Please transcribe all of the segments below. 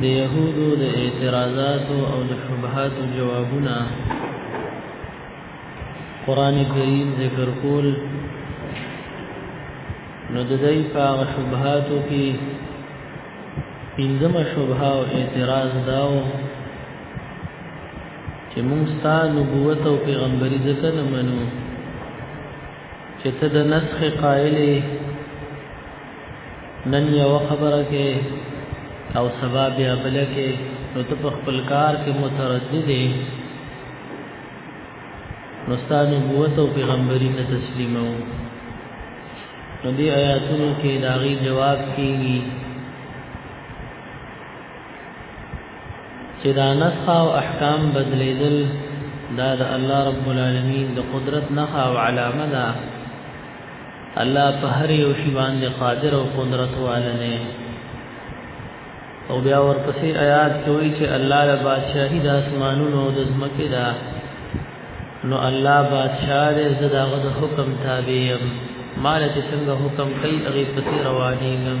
د يهودو د اعتراضات او د شبهات جوابونه قران کریم ذکر کول نو د دې په شبهات کې پنځمه شبهه او اعتراض داو چې موږ ستاسو نبوت او پیغمبري ځکه نه منو چې ته د نسخ قائل نن یو خبره کې او سبا بیا بل کې نو ته په خپل کار کې متردد یې نو ستاسو نبوت او پیغمبري نه تسلیمو نو دې آیاتونو کې داغي جواب کیږي چې دا نسخه او احکام بدلیدل دا د الله رب العالمین د قدرت نه او علامه ده الله په هر یو شی باندې قادر او قدرت والنه او بیا ورپسې آیات کوي چې الله له بادشاہي د اسمانونو او د زمکه ده نو الله بادشاہ دې زدا غد حکم تابع يم مال چې څنګه حکم کوي هغه پسې روانيږم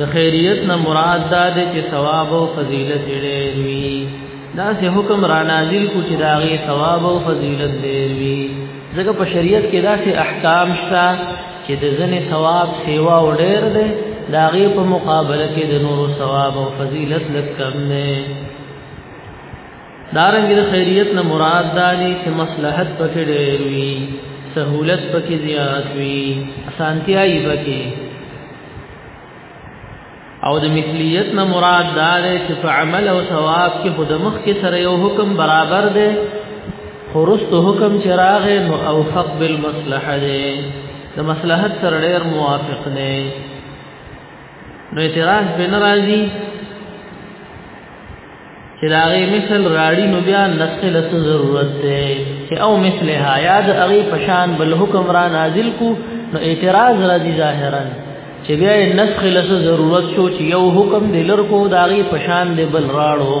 د خیریت نه مراد دا دی چې ثواب او فضیلت ډېر وي دا سه حکم را نازل کو چې دا غي ثواب او فضیلت ډېر وي ځکه په شریعت کې دا سه احکام شته چې د ځنې ثواب سیوا او ډېر دی دا غي په مقابله کې د نور ثواب او فضیلت لږ کم دی دارنګ د خیریت نه مراد دا دی چې مصلحت پکې ډېر وي سہولت پکې زیات وي اسانتیاي پکې او د مثلیت نه مراد دا دی چې په عمل او ثواب کې خود مخ کې سره یو حکم برابر دی خورست حکم چې راغې نو او حق بالمصلحه دی د مصلحت سره ډیر موافق نه نو اعتراض به ناراضي چې دا غي مثل راړي نو بیا نسخ له ضرورت ده چې او مثلها یاد هغه پشان بل حکم را نازل کو نو اعتراض را دي ظاهرا چې بیا نسخ له ضرورت شو چې یو حکم د لر کو دا غي پشان دی بل راړو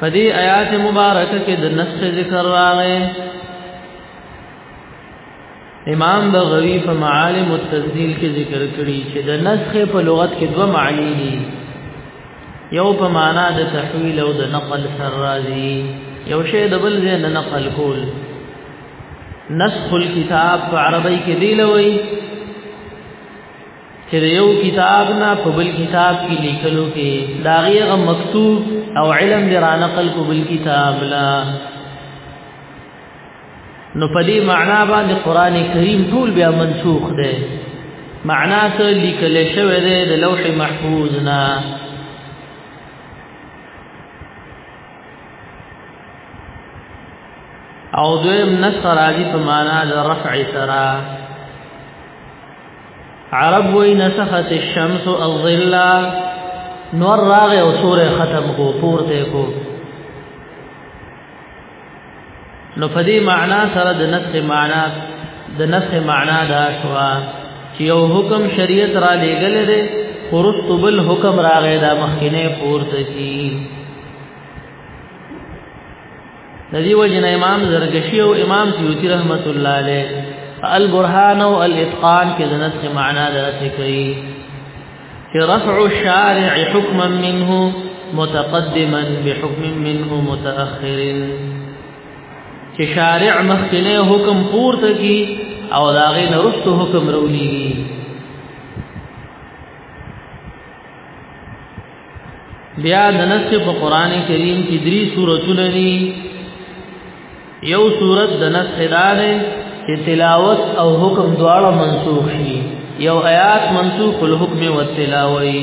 فدی آیات مبارکه کې د نسخ ذکر راغی امام بغوی په معالم التنزیل کې ذکر کړی چې د نسخ په لغت کې دوه معنی دي یو په معنا د تحویل او د نقل سره راځي یو شی د بل ځای نه نقل کول نسخ الكتاب په عربی کې دی لوي چې یو کتاب نه په بل کتاب کې لیکلو کې دا غیغه مکتوب او علم دی را نقل کو بل کتاب لا نو په دې معنا باندې قران کریم ټول بیا منسوخ دی معنا ته لیکل شوی دی د لوح محفوظ نه او دویم نصر راځي په معنا د رفع سره عرب وی نسخت الشمس الظل نور راغ او سوره ختم کو پورته کو نو فدی معنا سره د نسخ معنا د نسخ معنا دا شوا چې یو حکم شریعت را لېګل دی خرست بل حکم راغی دا مخکنه پورته کی ندی وجنه امام زرکشی او امام سیوطی رحمت الله علیه البرهان او الاتقان کې د نسخ معنا درته کوي چې رفع الشارع حکما منه متقدما بحكم منه متأخر چې شارع مخکنه حکم پورته کی او داغه نرست حکم رولي بیا دنس په قران کریم کې درې سورته دي یو سورت د نس خدانه چې تلاوت او حکم دواړه منسوخ شي یو آیات منسوخ الحکم او تلاوی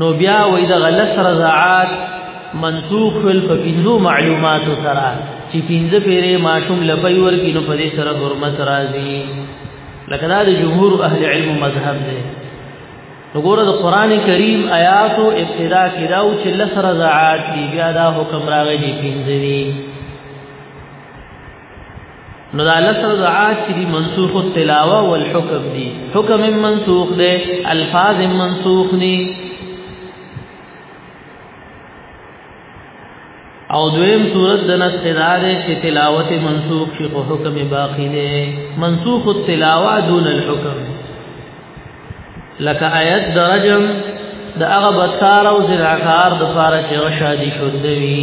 نو بیا وې د غلس رضاعات منسوخ ول په پینځو معلومات سره چې پینځه پیرې ماشوم لپی ورکی نو په دې سره حرمت راځي لکه دا د جمهور اهل علم مذهب دی وګوره د قران کریم آیاتو ابتدا کې دا او چې لس رضاعات دی بیا دا حکم راغی چې پینځه دي نو دا لسر دعا چې دی منسوخ التلاوه والحکم دی حکم منسوخ دی الفاظ منسوخ دی او دویم صورت د نسخ دار چې تلاوت منسوخ شي او حکم باقی دی منسوخ التلاوه دون الحکم لکه آیت درجم د هغه بکار او زراکار د فارغ شادي شوندوي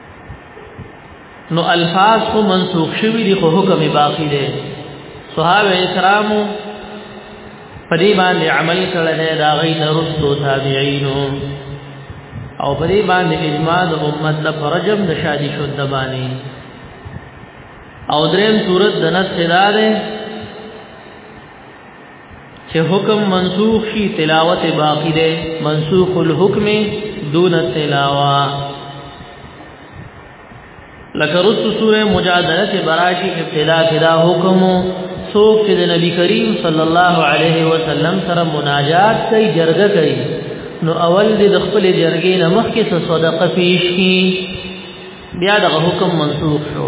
نو الفاظ خو منسوخ شوی دی خو حکم باقی دی صحابه کرامو په دې باندې عمل کړی دی دا غي نرستو تابعینو او په دې باندې اجماع د امت د فرجم د شادي شد باندې او دریم صورت د نص دار چې حکم منسوخ شي تلاوت باقی ده منسوخ الحکم دون التلاوه لکه رسو سوره مجادله کې براشي ابتدا کې دا حکم څوک چې د نبی کریم صلی الله علیه وسلم سره مناجات کوي جرګه کوي نو اول دې د خپل جرګې نه مخکې صدقه پیش کړي بیا دغه حکم منسوخ شو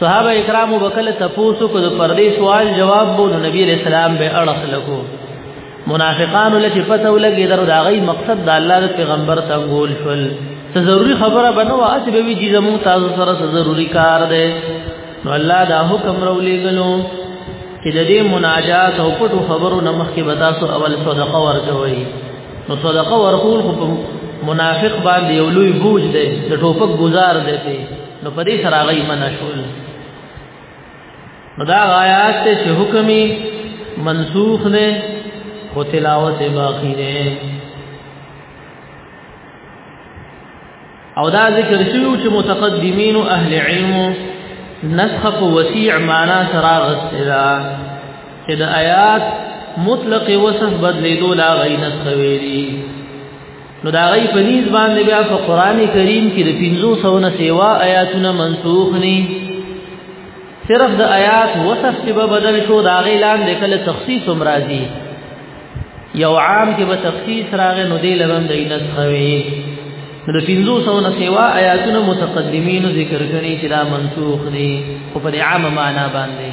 صحابه کرام وکله تاسو کو د پردې سوال جواب بو نبی علیہ السلام به اړه لکو منافقان لکه پته ولګي درو دا غي مقصد د الله د پیغمبر څنګهول شول ته ضروری خبره بنو اته به وی جزمو تاسو سره ضروری کار ده نو الله دا حکم رولې غلو چې د دې مناجات او پټو خبرو نمخ کې بتاسو اول صدقه ورکوي نو صدقه ورکول خو منافق باندې یو لوی بوج دی د ټوپک گزار دی نو په دې سره غي منع شول نو دا آیات ته چې حکمي منسوخ نه خو تلاوت باقی نه او دا ذکر شوی چې متقدمین اهل علم نسخ په وسیع معنا سره غسلا چې د آیات مطلق وصف بدلیدو لا غي نسخ ویلي نو دا غي په نيز باندې بیا په قران کریم کې د 500 نه سیوا آیاتونه منسوخ ني صرف د آیات وصف چې به بدل شو دا غي لاندې کله تخصیص هم راځي یو عام کې به تخصیص راغی نو دی لبم د نسخوي نو د 500 نه سیوا آیاتونه متقدمینو ذکر کړي چې دا منسوخ دي او په عامه معنا باندې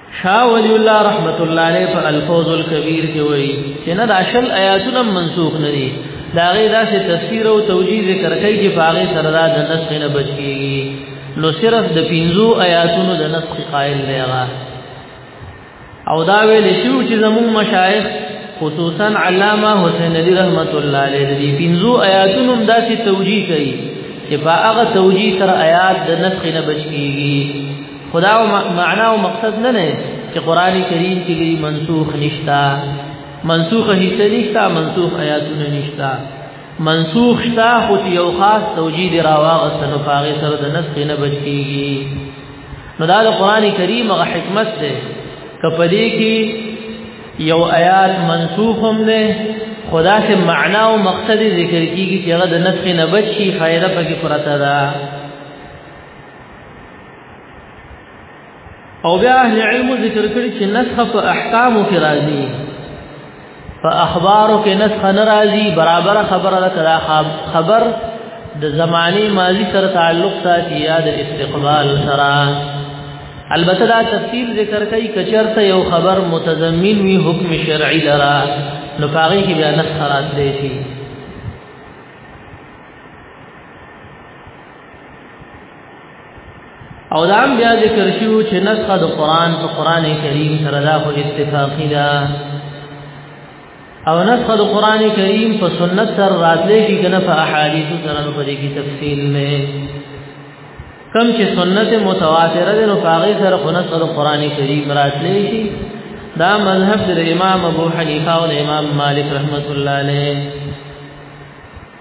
شاه ولی الله رحمت الله علیه په الفوز الکبیر کې وایي چې نه د اشل آیاتونه منسوخ نه دي دا غي داسې تفسیر او توجیه ذکر کوي چې باغې سره دا د نسخ نه بچ کیږي نو صرف د پینزو آیاتونو د نسخ قائل دی هغه او دا ویل شو چې زموږ مشایخ خصوصا علامه حسین علی رحمت الله علیه د پینزو آیاتونو داسې توجیه کوي چې په هغه توجیه سره آیات د نسخ نه بچ کیږي خدا او معنا او مقصد نه نه چې قران کریم کې لري منسوخ نشتا منسوخ هیڅ نشتا منسوخ آیاتونه نشتا منسوخ شتا خو یو خاص توجید راواغسن او هغه سره د نسخ نه بچیږي نو دا د قران کریم غ حکمت ده کپدې کې یو آیات منسوخ هم ده خدا سے معنا او مقصد ذکر کیږي چې هغه د نسخ نه بچي فائدہ پکې پرته ده او بیا اهل علم ذکر کړی چې نسخه په احکام کې راځي په اخبارو کې نسخه ناراضي برابر خبره ده کدا خبر د زماني ماضي سره تعلق ساتي یا د استقبال سره البته دا تفصیل ذکر کوي کچرته یو خبر متضمن وي حکم شرعي لرا نو پاره کې بیا نسخه راځي شي او دا هم بیا ذکر شو چې نسخه د قران په قران کریم سره دا خو اتفاقی ده او نسخه د قران کریم په سنت سره راتلې کې کنه په احادیث سره نو په دې کې تفصیل نه کم چې سنت متواتره ده نو هغه سره خو نسخه د قران کریم راتلې شي دا مذهب د امام ابو حنیفه او امام مالک رحمت الله علیه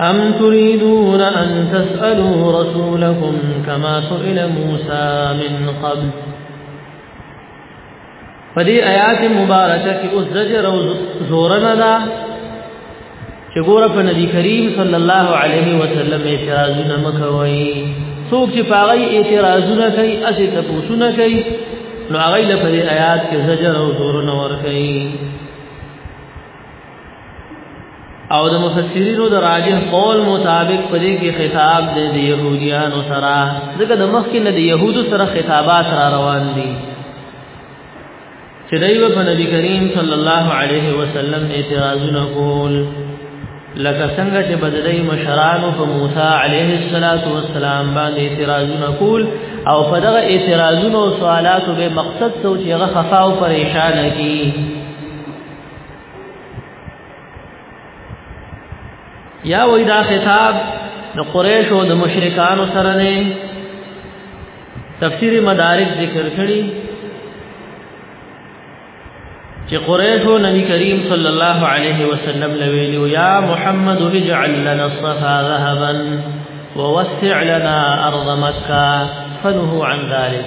ام تريدون ان تسالوا رسولكم كما سئل موسى من قبل فدي آیات مبارکه کې اوس زجر او زورنا ده چې ګور په نبی کریم صلی الله علیه وسلم اعتراضونه مکوي څوک چې پاغي اعتراضونه کوي اسی ته پوښتنه کوي نو هغه لپاره آیات کې زجر او زور نور کوي او د مفسرینو د راجح قول مطابق په دې کې خطاب د يهوديانو سره ځکه د مخکې نه د يهودو سره خطابات را روان دي چې دایو په نبی کریم صلی الله علیه وسلم اعتراضونه کول لکه څنګه چې بدلې مشران په موسی علیه السلام باندې اعتراضونه کول او په دغه اعتراضونو او سوالاتو به مقصد سوچ یې غفا او پریشان کی یا وای دا خطاب د قریش او د مشرکانو سره نه تفسیر مدارک ذکر کړي چې قریش او نبی کریم صلی الله علیه وسلم لویل یا محمد اجعل لنا الصفا ذهبا ووسع لنا ارض مکه فنهوا عن ذلك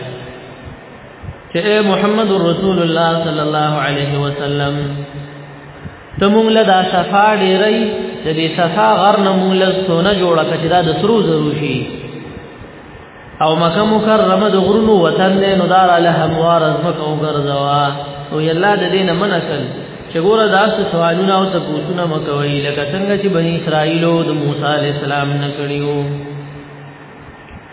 چې اے محمد رسول الله صلی الله علیه وسلم ته مونږ له دا صفا ډیرې چې د صفا غر نه مونږ له سونه جوړه کړي دا د سرو زرو شي او مکه مکرمه د غرونو وطن نه نو دار له هموار زمکه وګرځوا او یلا د دینه منکل چې ګوره دا څه سوالونه او تاسوونه مکوي لکه څنګه چې بنی اسرائیلو د موسی علی السلام نه کړیو